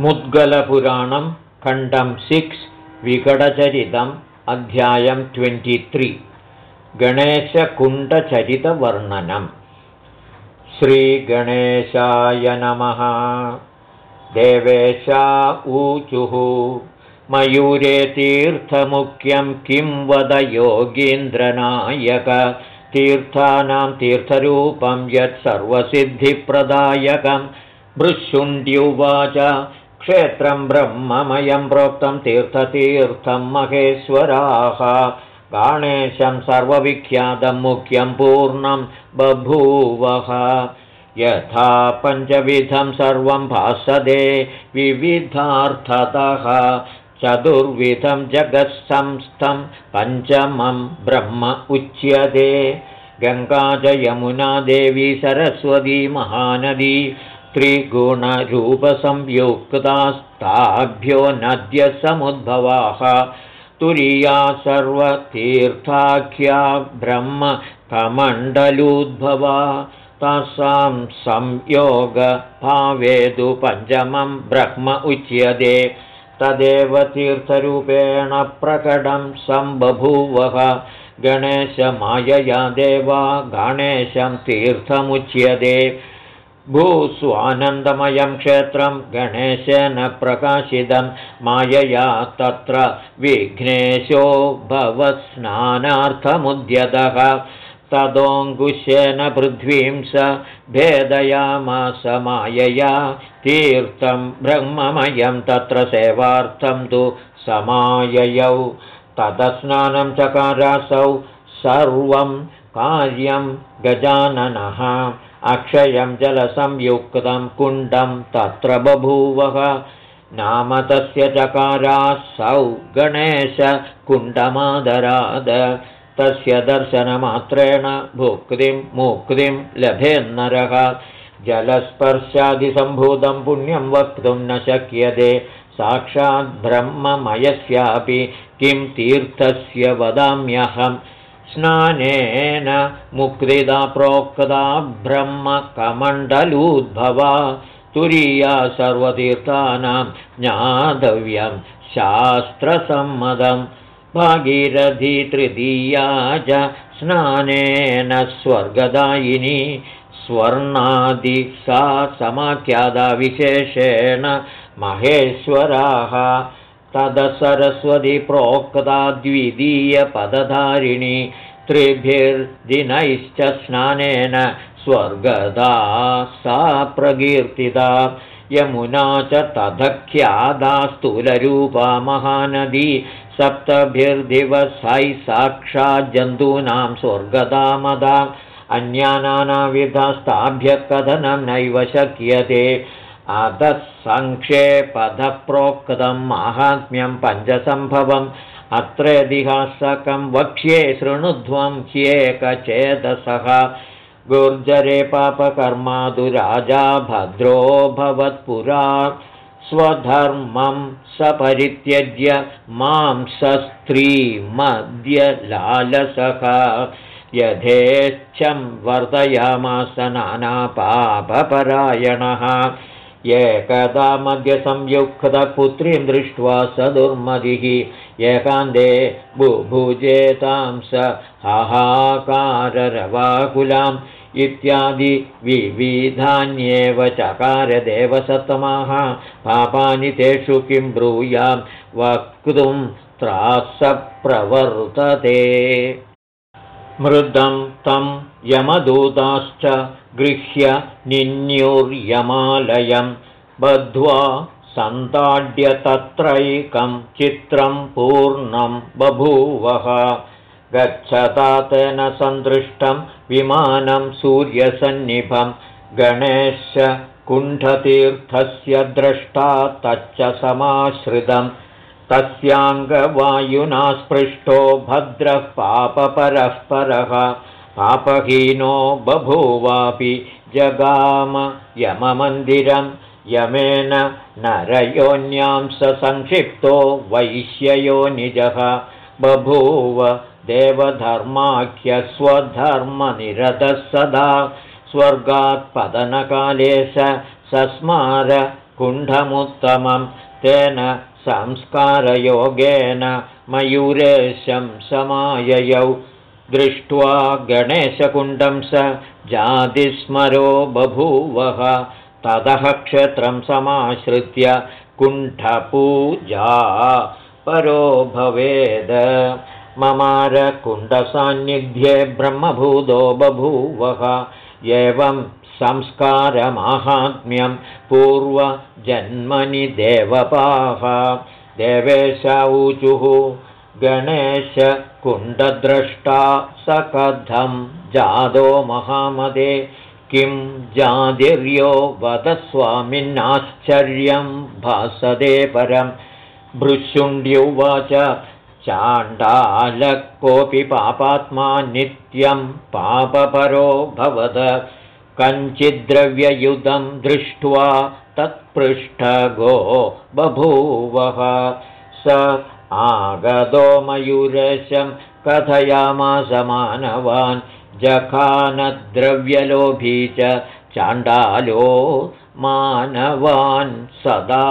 मुद्गलपुराणं खण्डं सिक्स् विकटचरितम् अध्यायं ट्वेण्टित्रि गणेशकुण्डचरितवर्णनम् श्रीगणेशाय नमः. देवेशा ऊचुः. मयूरे तीर्थमुख्यं किं वद योगीन्द्रनायक? तीर्थानां तीर्थरूपं यत् सर्वसिद्धिप्रदायकं. भृशुण्ड्युवाच क्षेत्रं ब्रह्ममयं प्रोक्तं तीर्थतीर्थं महेश्वराः गणेशं सर्वविख्यातं मुख्यं पूर्णं बभूवः यथा पञ्चविधं सर्वं भासदे विविधार्थतः चतुर्विधं जगत्संस्थं पञ्चमं ब्रह्म उच्यते गङ्गा च यमुना देवी सरस्वती महानदी त्रिगुणरूपसंयुक्तास्ताभ्यो नद्यसमुद्भवाः। तुरीया सर्वतीर्थाख्या ब्रह्म कमण्डलूद्भवा तासां संयोगभावेदु पञ्चमं ब्रह्म उच्यते। तदेव तीर्थरूपेण प्रकटं सम्बभूवः। गणेशमायया देवा गणेशं तीर्थमुच्यते भूस्वानन्दमयं क्षेत्रं गणेशेन प्रकाशितं मायया तत्र विघ्नेशो भवत्स्नानार्थमुद्यतः तदोऽङ्कुशेन पृथ्वीं स भेदयामास मायया तीर्थं ब्रह्ममयं तत्र सेवार्थं तु समाययौ। तदस्नानं चकारासौ सर्वं कार्यं गजाननः अक्षयं जलसंयुक्तं कुण्डं तत्र बभूवः। नाम तस्य चकारासौ गणेशकुण्डमादराद तस्य दर्शनमात्रेण भुक्तिं मुक्तिं लभेन्नरः। जलस्पर्शादिसम्भूतं पुण्यं वक्तुं न शक्यते। साक्षाद्ब्रह्ममयस्यापि किं तीर्थस्य वदाम्यहम् स्नानेन मुक्तिदा प्रोक्ता ब्रह्मकमण्डलूद्भवा तुरीया सर्वतीर्थानां ज्ञातव्यं शास्त्रसम्मतं। भागीरथी तृतीया च स्नानेन स्वर्गदायिनी। स्वर्णादि सा समाख्यादा विशेषेण महेश्वराः तदसरस्वती प्रोक्ता द्वितीयपदधारिणी त्रिभिर्दिनैश्च स्नानेन स्वर्गदा सा प्रकीर्तिता यमुना च तदख्यादा स्थूलरूपा महानदी। सप्तभिर्दिवसैः साक्षाज्जन्तूनां स्वर्गदामदा अन्यानानाविधस्ताभ्यः कथनं नैव शक्यते अधः सङ्क्षेपधप्रोक्तं माहात्म्यं पञ्चसम्भवम् अत्रेतिहासकं वक्ष्ये शृणुध्वं ह्येकचेतसः गुर्जरे पापकर्मादु राजा भद्रो भवत्पुरा स्वधर्मं सपरित्यज्य मां सस्त्रीमद्यलालसः यथेच्छं वर्धयामास नानापापपरायणः एकदा मध्यसंयुक्तपुत्रीं दृष्ट्वा स दुर्मदिः एकान्ते बुभुजेतां स हाहाकाररवाकुलाम्। इत्यादि विविधान्येव चकारदेवसत्तमाः पापानि तेषु किं ब्रूयां वक्तुं त्रासप्रवर्तते मृदं तं यमदूताश्च गृह्य निन्युर्यमालयं। बद्ध्वा सन्ताड्य तत्रैकं चित्रं पूर्णं बभूवः। गच्छता तेन सन्दृष्टं विमानं सूर्यसन्निभं। गणेशकुण्ठतीर्थस्य द्रष्टा तच्च समाश्रितं तस्याङ्गवायुना स्पृष्टो भद्रः पापपरः परः। पापहीनो बभूवापि जगाम यममन्दिरं। यमेन नरयोन्यां स संक्षिप्तो वैश्ययो निजः। बभूव देवधर्माख्यस्वधर्मनिरतः सदा। स्वर्गात्पतनकाले सस्मार कुण्ठमुत्तमं तेन संस्कारयोगेन मयूरेशं समाययौ। दृष्ट्वा गणेशकुण्डं स जातिस्मरो बभूवः। ततः क्षेत्रं समाश्रित्य कुण्ठपूजा परो भवेद। ममारकुण्डसान्निध्ये ब्रह्मभूतो बभूवः। एवं संस्कारमाहात्म्यं पूर्वजन्मनि देवपाः। देवेशाऊचुः गणेशकुण्डद्रष्टा स कथं जादो महामदे। किं जादिर्यो वदस्वामिन्नाश्चर्यं भासदे परं। भृशुण्ड्युवाच चाण्डालः कोऽपि पापात्मा नित्यं पापपरो भवद कञ्चिद्द्रव्ययुधं दृष्ट्वा तत्पृष्ठगो बभूवः। स आगतो मयूरशं कथयामासमानवान् जखानद्रव्यलोभी च चाण्डालो मानवान् सदा।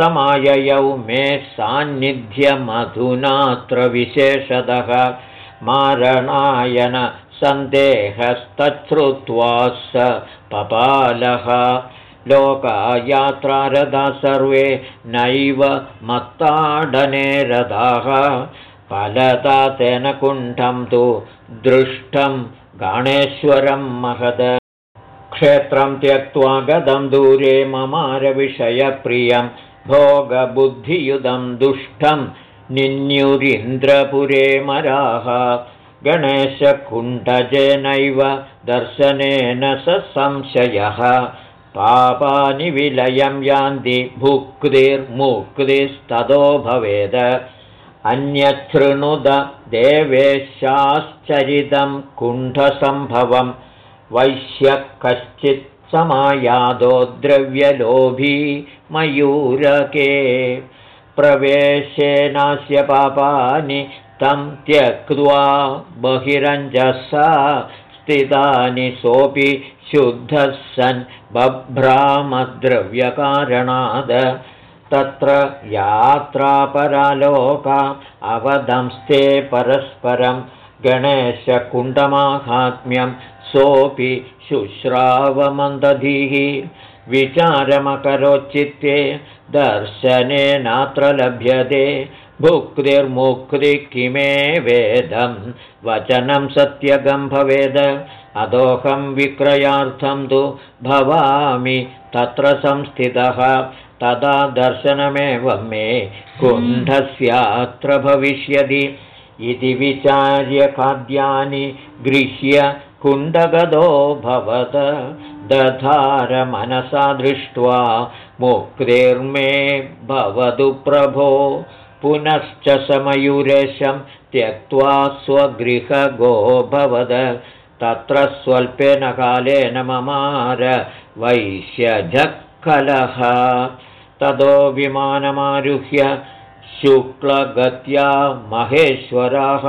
समाययौ मे सान्निध्यमधुनात्र विशेषतः मारणायन सन्देहस्तच्छ्रुत्वा स पपालः। लोकायात्रारदा सर्वे नैव मत्ताडने रथाः फलता तेन कुण्ठं तु दृष्टं गणेश्वरं महद। क्षेत्रं त्यक्त्वा गदं दूरे ममारविषयप्रियं। भोगबुद्धियुधं दुष्टं निन्युरिन्द्रपुरे मराः गणेशकुण्ठजेनैव दर्शनेन स संशयः। पापानि विलयं यान्ति भुक्तिर्मुक्तिस्ततो भवेद। अन्यच्छृणुद देवेशाश्चरितं कुण्ठसम्भवं वैश्यः कश्चित् समायादो द्रव्यलोभी मयूरके। प्रवेशेनास्य पापानि तं त्यक्त्वा बहिरञ्जसा स्थितानि सोऽपि शुद्धः सन् बभ्रामद्रव्यकारणाद। तत्र यात्रापरालोका अवदंस्ते परस्परं गणेशकुण्डमाहात्म्यं सोऽपि शुश्रावमन्दधिः। विचारमकरोच्चित्ते दर्शनेनात्र लभ्यते भुक्तिर्मुक्तिः किमे वेदं? वचनं सत्यगं भवेद। अदोहं विक्रयार्थं तु भवामि तत्र संस्थितः। तदा दर्शनमेव मे कुण्ठस्यात्र भविष्यति। इति विचार्य खाद्यानि गृह्य कुण्डगदो भवत। दधारमनसा दृष्ट्वा मुक्तिर्मे भवतु प्रभो पुनश्च समयूरेशं त्यक्त्वा स्वगृहगोऽभवद तत्र स्वल्पेन कालेन ममार वैश्यजःकलः ततो विमानमारुह्य शुक्लगत्या महेश्वराः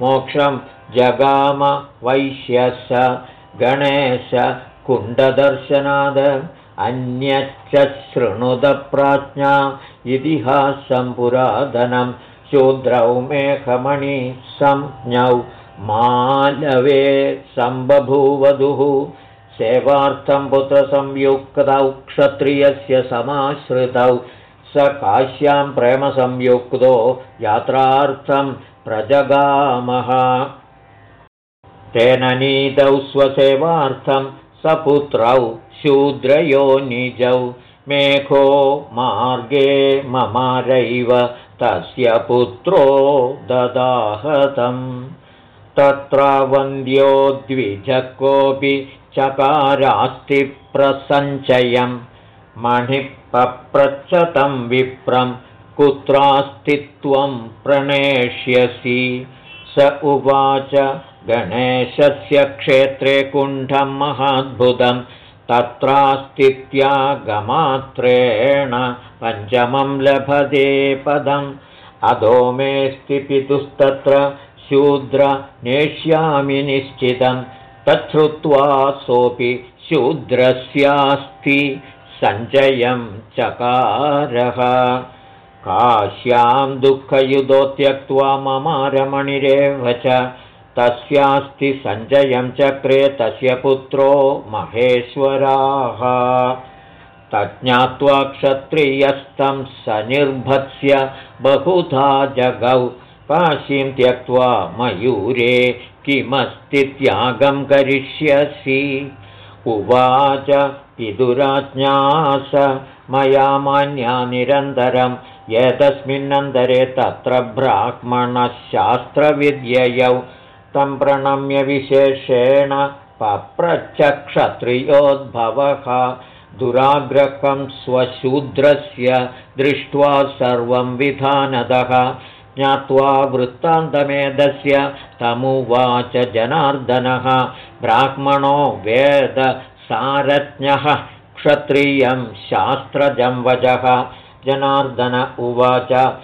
मोक्षं जगाम वैश्यस गणेश कुण्डदर्शनाद अन्यच्च शृणुदप्राज्ञा इतिहासं पुरातनं शूद्रौ मेघमणि संज्ञौ मालवे सम्बभूवधुः सेवार्थं पुत्रसंयुक्तौ क्षत्रियस्य समाश्रितौ स काश्यां प्रेमसंयुक्तो यात्रार्थं प्रजगामः। तेन नीतौ स्वसेवार्थं सपुत्रौ शूद्रयोनिजौ मेघो मार्गे ममारैव तस्य पुत्रो ददाहतम्। तत्र वन्द्यो द्विजकोऽपि चकारास्ति प्रसञ्चयं मणिपप्रच्छतं विप्रं कुत्रास्ति त्वं प्रणेष्यसि। स उवाच गणेशस्य क्षेत्रे कुण्ठं महाद्भुतं तत्रास्तित्यागमात्रेण पञ्चमं लभते पदम्। अधो मेऽस्ति पितुस्तत्र शूद्र नेष्यामि निश्चितं तच्छ्रुत्वा सोऽपि शूद्रस्यास्ति सञ्जयं चकारः। काश्यां दुःखयुधो त्यक्त्वा ममारमणिरेव च तस्यास्ति सञ्जयं चक्रे तस्य पुत्रो महेश्वराः। तज्ज्ञात्वा क्षत्रियस्तं सनिर्भत्स्य बहुधा जगौ। काशीं त्यक्त्वा मयूरे किमस्ति त्यागं करिष्यसि। उवाच पितुराज्ञास मया मान्या निरन्तरं एतस्मिन्नन्तरे तत्र ब्राह्मणशास्त्रविद्ययौ तं प्रणम्य विशेषेण पप्रच्छक्षत्रियोद्भवः दुराग्रहं स्वशूद्रस्य दृष्ट्वा सर्वं विधानदः। ज्ञात्वा वृत्तान्तमेधस्य तमुवाच जनार्दनः। ब्राह्मणो वेदसारज्ञः क्षत्रियं शास्त्रजं वचः। जनार्दन उवाच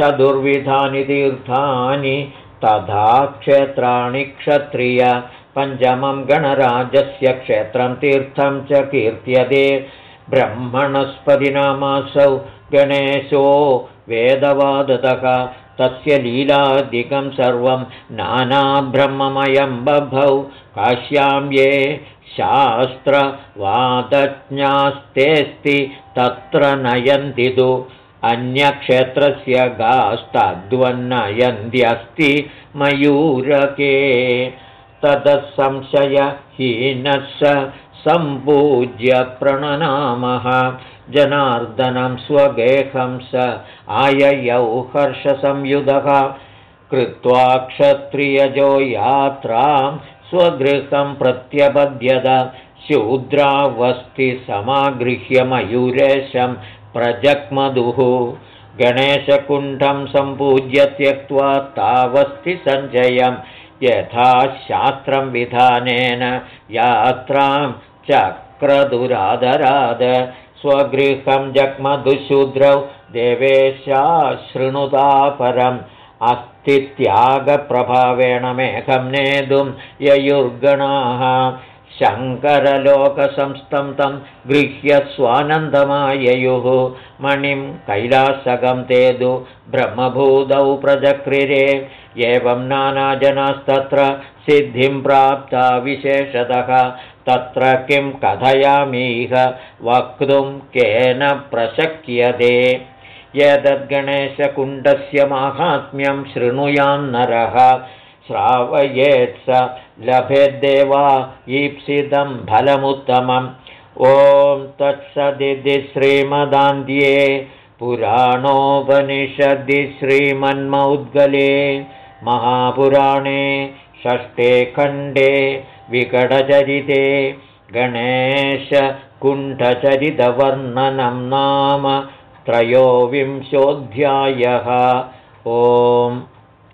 चतुर्विधानि तीर्थानि तथा क्षेत्राणि क्षत्रिय। पञ्चमं गणराजस्य क्षेत्रं तीर्थं च कीर्त्यते ब्रह्मणस्पतिनामासौ गणेशो वेदवादतः। तस्य लीलादिकं सर्वं नानाब्रह्ममयं बभौ काश्यां ये शास्त्रवादज्ञास्तेऽस्ति तत्र नयन्ति तु अन्यक्षेत्रस्य गास्तद्वन्नयन्त्यस्ति मयूरके। ततः संशयहीनः स सम्पूज्य प्रणनामः। जनार्दनं स्वगेहं स आययौ हर्षसंयुधः। कृत्वा क्षत्रियजो यात्रां स्वगृहं प्रत्यपद्यत शूद्रावस्ति समागृह्य मयूरेशं प्रजग्मधुः। गणेशकुण्ठं सम्पूज्य त्यक्त्वा तावस्ति सञ्जयं यथा शास्त्रं विधानेन यात्रां चक्रदुरादराद। स्वगृहं जग्मधुशूद्रौ देवेशा शृणुतापरम् अस्तित्यागप्रभावेण मेघं नेतुं ययुर्गणाः शङ्करलोकसंस्थं तं गृह्य स्वानन्दमाययुः मणिं कैलासगं तेदु ब्रह्मभूतौ प्रचक्रिरे एवं नानाजनास्तत्र सिद्धिं प्राप्ता विशेषतः तत्र किं कथयामीह वक्तुं केन प्रशक्यते एतद्गणेशकुण्डस्य माहात्म्यं शृणुयां नरः श्रावयेत् स लभेद्देवा ईप्सितं फलमुत्तमम्। ॐ तत्सदिति श्रीमदान्ध्ये पुराणोपनिषदि श्रीमन्मौद्गले महापुराणे षष्ठे खण्डे विकटचरिते गणेशकुण्ठचरितवर्णनं नाम त्रयोविंशोऽध्यायः। ओम्